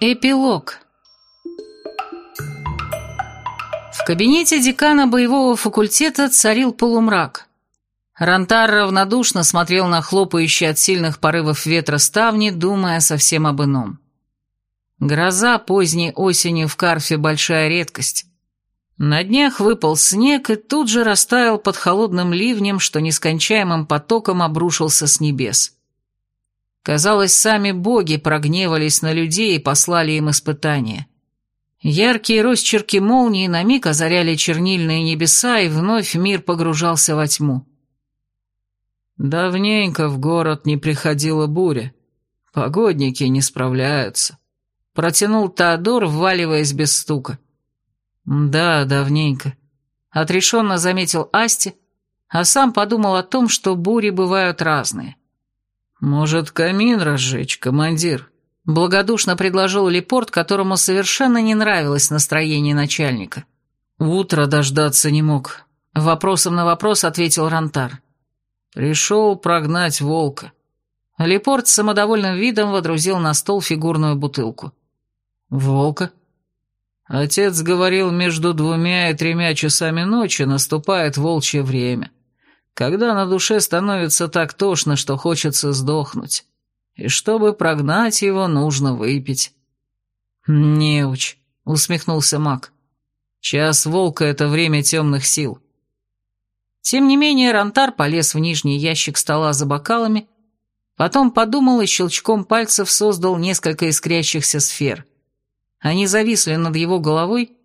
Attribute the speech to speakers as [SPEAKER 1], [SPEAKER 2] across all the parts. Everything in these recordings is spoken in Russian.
[SPEAKER 1] Эпилог В кабинете декана боевого факультета царил полумрак. Рантар равнодушно смотрел на хлопающие от сильных порывов ветра ставни, думая совсем об ином. Гроза поздней осенью в Карфе – большая редкость. На днях выпал снег и тут же растаял под холодным ливнем, что нескончаемым потоком обрушился с небес. Казалось, сами боги прогневались на людей и послали им испытания. Яркие росчерки молнии на миг озаряли чернильные небеса, и вновь мир погружался во тьму.
[SPEAKER 2] Давненько в город не приходила буря. Погодники не справляются. Протянул Теодор, вваливаясь без стука.
[SPEAKER 1] Да, давненько. Отрешенно заметил Асти, а сам подумал о том, что бури бывают разные.
[SPEAKER 2] «Может, камин разжечь, командир?»
[SPEAKER 1] Благодушно предложил Лепорт, которому совершенно не нравилось настроение начальника.
[SPEAKER 2] «Утро дождаться не мог», —
[SPEAKER 1] вопросом на вопрос ответил Рантар.
[SPEAKER 2] «Пришел прогнать волка».
[SPEAKER 1] Лепорт с самодовольным видом водрузил на стол фигурную бутылку.
[SPEAKER 2] «Волка?» Отец говорил, между двумя и тремя часами ночи наступает волчье время, когда на душе становится так тошно, что хочется сдохнуть. И чтобы прогнать его, нужно выпить.
[SPEAKER 1] «Неуч», — усмехнулся маг. «Час волка — это время темных сил». Тем не менее, Рантар полез в нижний ящик стола за бокалами, потом подумал и щелчком пальцев создал несколько искрящихся сфер. Они зависли над его головой,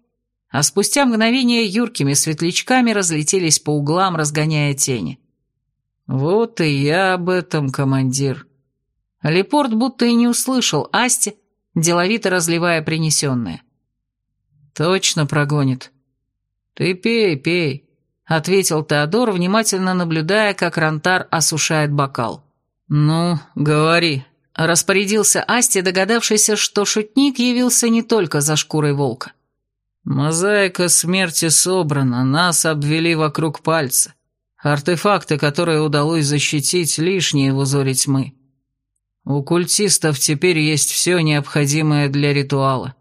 [SPEAKER 1] а спустя мгновение юркими светлячками разлетелись по углам, разгоняя тени.
[SPEAKER 2] «Вот и я об этом, командир».
[SPEAKER 1] Лепорт будто и не услышал Асти, деловито разливая принесенное.
[SPEAKER 2] «Точно прогонит».
[SPEAKER 1] «Ты пей, пей», — ответил Теодор, внимательно наблюдая, как Рантар осушает бокал.
[SPEAKER 2] «Ну, говори», —
[SPEAKER 1] распорядился Асти, догадавшийся, что шутник явился не только за шкурой волка.
[SPEAKER 2] «Мозаика смерти собрана, нас обвели вокруг пальца. Артефакты, которые удалось защитить, лишние в узоре тьмы. У культистов теперь есть все необходимое для ритуала.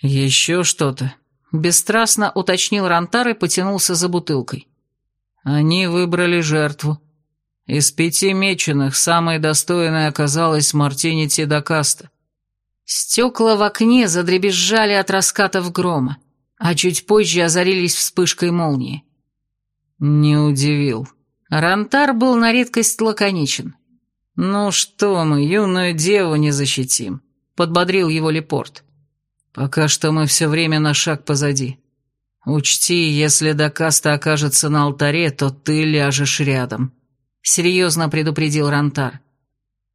[SPEAKER 2] Еще что-то?»
[SPEAKER 1] Бесстрастно уточнил Рантар и потянулся за бутылкой.
[SPEAKER 2] Они выбрали жертву. Из пяти меченых самой достойной оказалась Мартини Тидакаста.
[SPEAKER 1] Стекла в окне задребезжали от раскатов грома, а чуть позже озарились вспышкой молнии.
[SPEAKER 2] Не удивил.
[SPEAKER 1] Рантар был на редкость лаконичен.
[SPEAKER 2] «Ну что мы, юную деву не защитим», — подбодрил его Лепорт. Пока что мы все время на шаг позади. Учти, если Дакаста окажется на алтаре, то ты ляжешь рядом», — серьезно предупредил Рантар.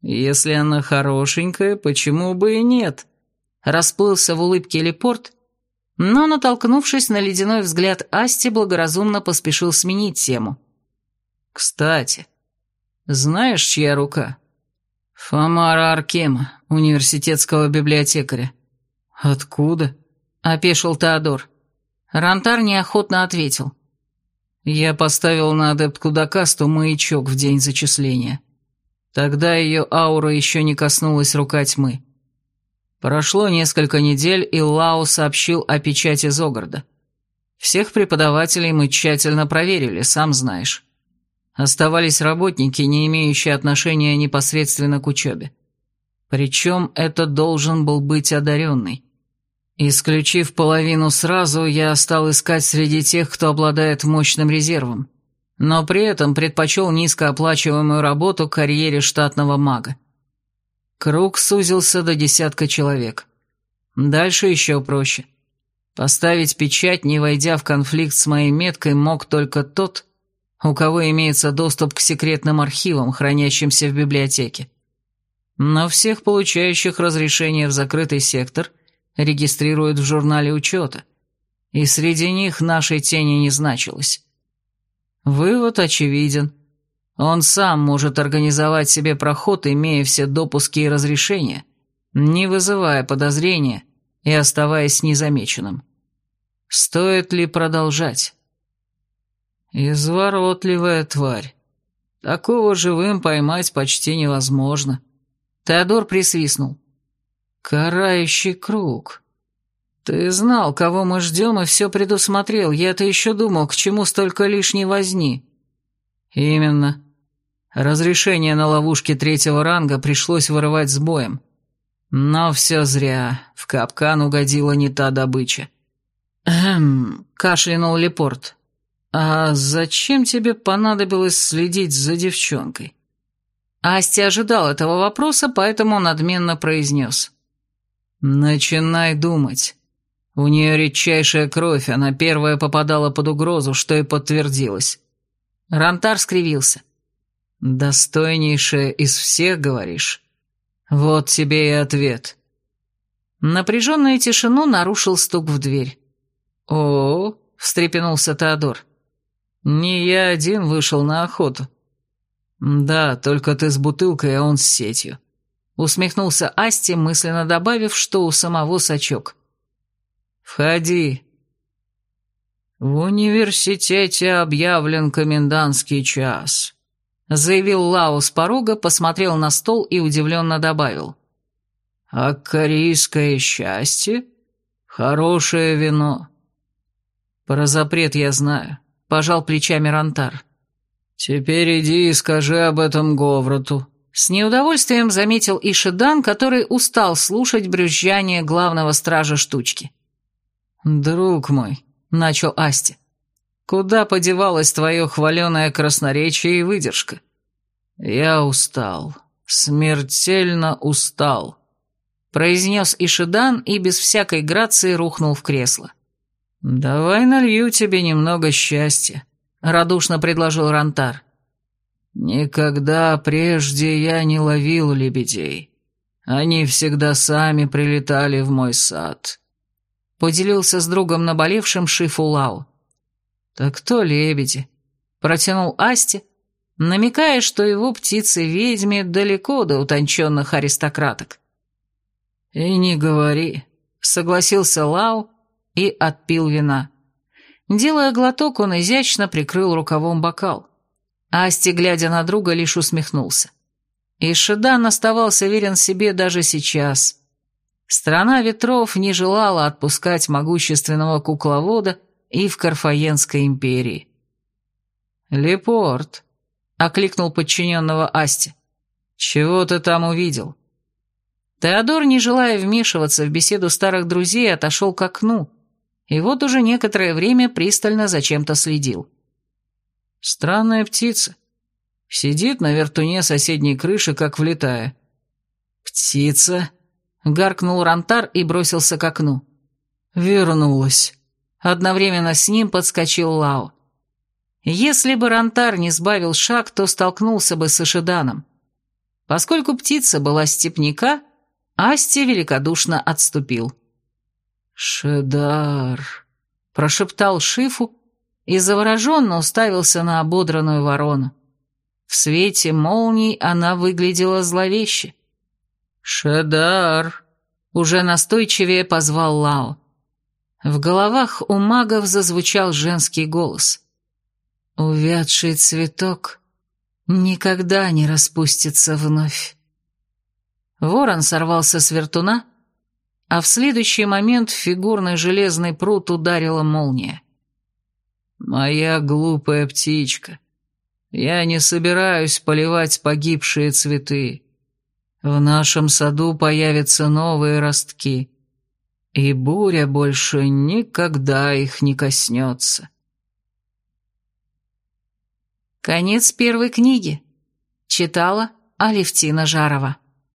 [SPEAKER 2] «Если она хорошенькая, почему бы и нет?»
[SPEAKER 1] Расплылся в улыбке Лепорт, но, натолкнувшись на ледяной взгляд Асти, благоразумно поспешил сменить тему.
[SPEAKER 2] «Кстати, знаешь, чья рука?» «Фомара Аркема, университетского библиотекаря.
[SPEAKER 1] «Откуда?» — опешил Теодор. Рантар неохотно ответил.
[SPEAKER 2] «Я поставил на адептку Дакасту маячок в день зачисления. Тогда ее аура еще не коснулась рука тьмы. Прошло несколько недель, и Лао сообщил о печати Зогарда. Всех преподавателей мы тщательно проверили, сам знаешь. Оставались работники, не имеющие отношения непосредственно к учебе. Причем это должен был быть одаренный. Исключив половину сразу, я стал искать среди тех, кто обладает мощным резервом, но при этом предпочел низкооплачиваемую работу карьере штатного мага. Круг сузился до десятка человек. Дальше еще проще. Поставить печать, не войдя в конфликт с моей меткой, мог только тот, у кого имеется доступ к секретным архивам, хранящимся в библиотеке. Но всех получающих разрешение в закрытый сектор регистрируют в журнале учета, и среди них нашей тени не значилось. Вывод очевиден. Он сам может организовать себе проход, имея все допуски и разрешения, не вызывая подозрения и оставаясь незамеченным. Стоит ли продолжать? Изворотливая тварь. Такого живым поймать почти невозможно.
[SPEAKER 1] Теодор присвистнул.
[SPEAKER 2] «Карающий круг. Ты знал, кого мы ждем, и все предусмотрел. Я-то еще думал, к чему столько лишней возни». «Именно. Разрешение на ловушки третьего ранга пришлось вырывать с боем. Но все зря. В капкан угодила не та добыча». «Эм...» — кашлянул Лепорт. «А зачем тебе понадобилось следить за девчонкой?» Асти ожидал этого вопроса, поэтому надменно произнес. «Начинай думать. У нее редчайшая кровь, она первая попадала под угрозу, что и подтвердилось». Рантар скривился. «Достойнейшая из всех, говоришь? Вот тебе и ответ». Напряженную тишину нарушил стук в дверь. «О, -о, -о встрепенулся Теодор. «Не я один вышел на охоту». «Да, только ты с бутылкой, а он с сетью. Усмехнулся Асти, мысленно добавив, что у самого сачок. «Входи». «В университете объявлен комендантский час», — заявил Лао с порога, посмотрел на стол и удивленно добавил. «А корейское счастье? Хорошее вино». «Про запрет я знаю», — пожал плечами Рантар. «Теперь иди и скажи об этом Говроту», с неудовольствием заметил Ишидан, который устал слушать брюзжание главного стража штучки. «Друг мой», — начал Асти, — «куда подевалось твое хваленое красноречие и выдержка? Я устал, смертельно устал», — произнес Ишидан и без всякой грации рухнул в кресло. «Давай налью тебе немного счастья», — радушно предложил Рантар. «Никогда прежде я не ловил лебедей. Они всегда сами прилетали в мой сад», — поделился с другом наболевшим Шифу Лау. «Так кто лебеди?» — протянул Асти, намекая, что его птицы-ведьми далеко до утонченных аристократок. «И не говори», — согласился Лау и отпил вина. Делая глоток, он изящно прикрыл рукавом бокал. Асти, глядя на друга, лишь усмехнулся. И Шедан оставался верен себе даже сейчас. Страна ветров не желала отпускать могущественного кукловода и в Карфаенской империи. «Лепорт», — окликнул подчиненного Асти, — «чего ты там увидел?» Теодор, не желая вмешиваться в беседу старых друзей, отошел к окну, и вот уже некоторое время пристально за чем-то следил. Странная птица. Сидит на вертуне соседней крыши, как влетая. «Птица!» — гаркнул Рантар и бросился к окну. «Вернулась!» Одновременно с ним подскочил Лао. Если бы Рантар не сбавил шаг, то столкнулся бы с Ишиданом. Поскольку птица была степняка, Асти великодушно отступил. «Шедар!» — прошептал Шифу, и завороженно уставился на ободранную ворону. В свете молний она выглядела зловеще. «Шедар!» — уже настойчивее позвал Лао. В головах у магов зазвучал женский голос. «Увядший цветок никогда не распустится вновь». Ворон сорвался с вертуна, а в следующий момент фигурный железный пруд ударила молния. «Моя глупая птичка, я не собираюсь поливать погибшие цветы. В нашем саду появятся новые ростки, и буря больше никогда их не коснется».
[SPEAKER 1] Конец первой книги. Читала Алевтина Жарова.